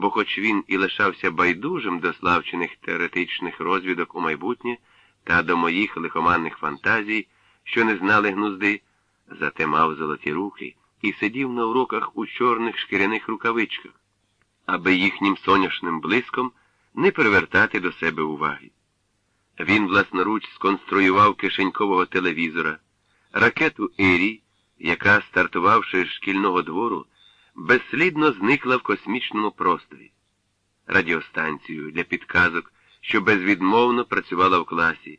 бо хоч він і лишався байдужим до славчених теоретичних розвідок у майбутнє та до моїх лихоманних фантазій, що не знали гнузди, зате мав золоті руки і сидів на уроках у чорних шкіряних рукавичках, аби їхнім соняшним блиском не привертати до себе уваги. Він власноруч сконструював кишенькового телевізора, ракету Ері, яка, стартувавши з шкільного двору, безслідно зникла в космічному просторі, радіостанцію для підказок, що безвідмовно працювала в класі,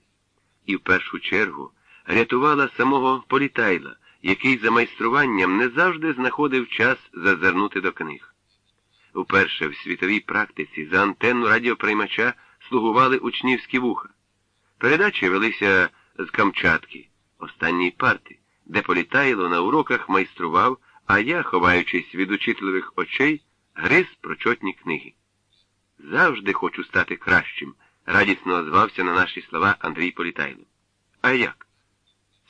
і в першу чергу рятувала самого Політайла, який за майструванням не завжди знаходив час зазирнути до книг. Уперше в світовій практиці за антенну радіоприймача слугували учнівські вуха. Передачі велися з Камчатки, останній парти, де Політайло на уроках майстрував, а я, ховаючись від учителевих очей, гриз прочотні книги. Завжди хочу стати кращим, радісно озвався на наші слова Андрій Політайло. А як?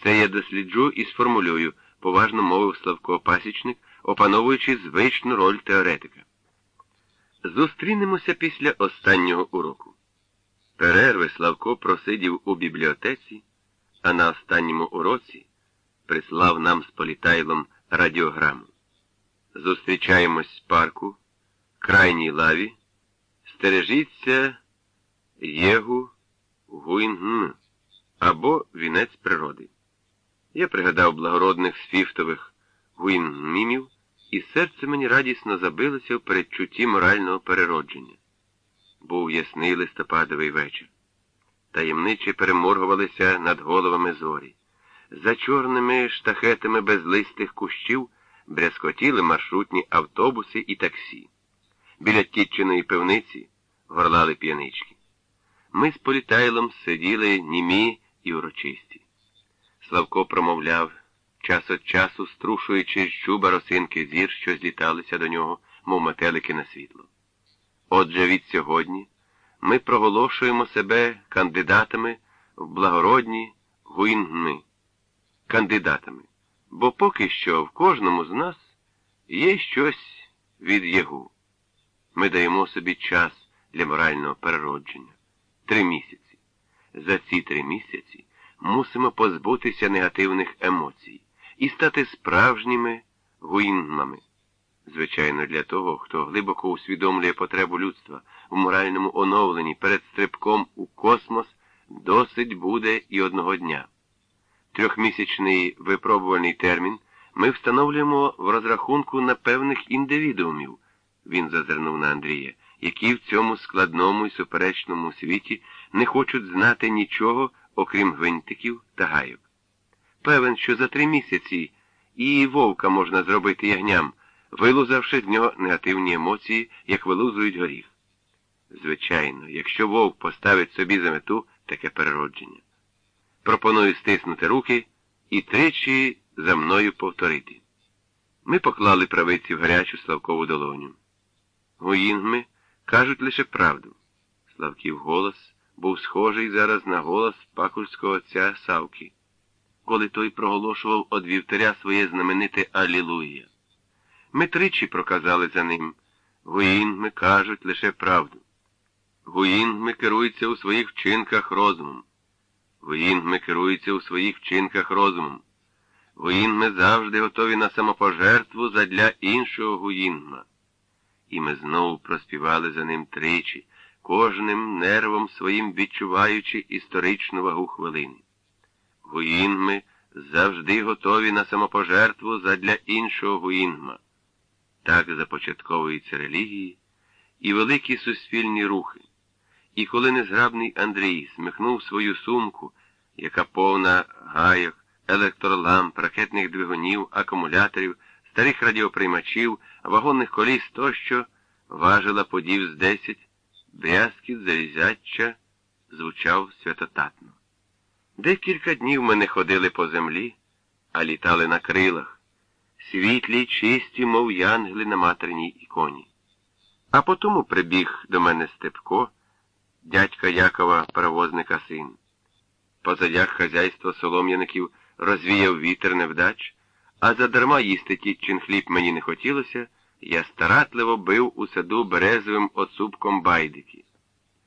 Це я досліджу і сформулюю, поважно мовив Славко Пасічник, опановуючи звичну роль теоретика. Зустрінемося після останнього уроку. Перерви Славко просидів у бібліотеці, а на останньому уроці прислав нам з Політайлом радіограму. Зустрічаємось з парку, крайній лаві, стережіться Єгу Гуйнгн або Вінець природи. Я пригадав благородних свіфтових гуйнгмімів, і серце мені радісно забилося в передчутті морального переродження. Був ясний листопадовий вечір. Таємниче переморгувалися над головами зорі. За чорними штахетами безлистих кущів брязкотіли маршрутні автобуси і таксі. Біля тітчиної пивниці горлали п'янички. Ми з Політайлом сиділи німі і урочисті. Славко промовляв, час від часу струшуючи з чуба росинки зір, що зліталися до нього, мов метелики на світло. Отже, від сьогодні ми проголошуємо себе кандидатами в благородні гуїнгми. Кандидатами. Бо поки що в кожному з нас є щось від Єгу. Ми даємо собі час для морального переродження. Три місяці. За ці три місяці мусимо позбутися негативних емоцій і стати справжніми гуїнгмами. Звичайно, для того, хто глибоко усвідомлює потребу людства в моральному оновленні перед стрибком у космос, досить буде і одного дня. Трьохмісячний випробувальний термін ми встановлюємо в розрахунку на певних індивідуумів, він зазирнув на Андрія, які в цьому складному і суперечному світі не хочуть знати нічого, окрім гвинтиків та гайок. Певен, що за три місяці і вовка можна зробити ягням, вилузавши з нього негативні емоції, як вилузують горіх. Звичайно, якщо вовк поставить собі за мету таке переродження. Пропоную стиснути руки і тричі за мною повторити. Ми поклали правиці в гарячу Славкову долоню. Гуїнгми кажуть лише правду. Славків голос був схожий зараз на голос пакульського отця Савки, коли той проголошував од вівтаря своє знамените Алілуя. Ми тричі проказали за ним. Гуїнгми кажуть лише правду. Гуїнгми керуються у своїх вчинках розумом. Гуїнгми керуються у своїх вчинках розумом. Гуїнгми завжди готові на самопожертву задля іншого гуїнгма. І ми знову проспівали за ним тричі, кожним нервом своїм відчуваючи історичну вагу хвилини. Гуїнгми завжди готові на самопожертву задля іншого гуїнгма. Так започатковуються релігії і великі суспільні рухи. І коли незграбний Андрій смихнув свою сумку, яка повна гайок, електроламп, ракетних двигунів, акумуляторів, старих радіоприймачів, вагонних коліс тощо, важила подів з десять, брязкіт залізяча звучав святотатно. Декілька днів ми не ходили по землі, а літали на крилах, світлі, чисті, мов янгли на матерній іконі. А потому прибіг до мене Степко, дядька Якова перевозника син. Позадяг хазяйство солом'яників розвіяв вітер невдач, а задарма їсти тітчин хліб мені не хотілося, Я старатливо бив у саду березовим оцупком байдики.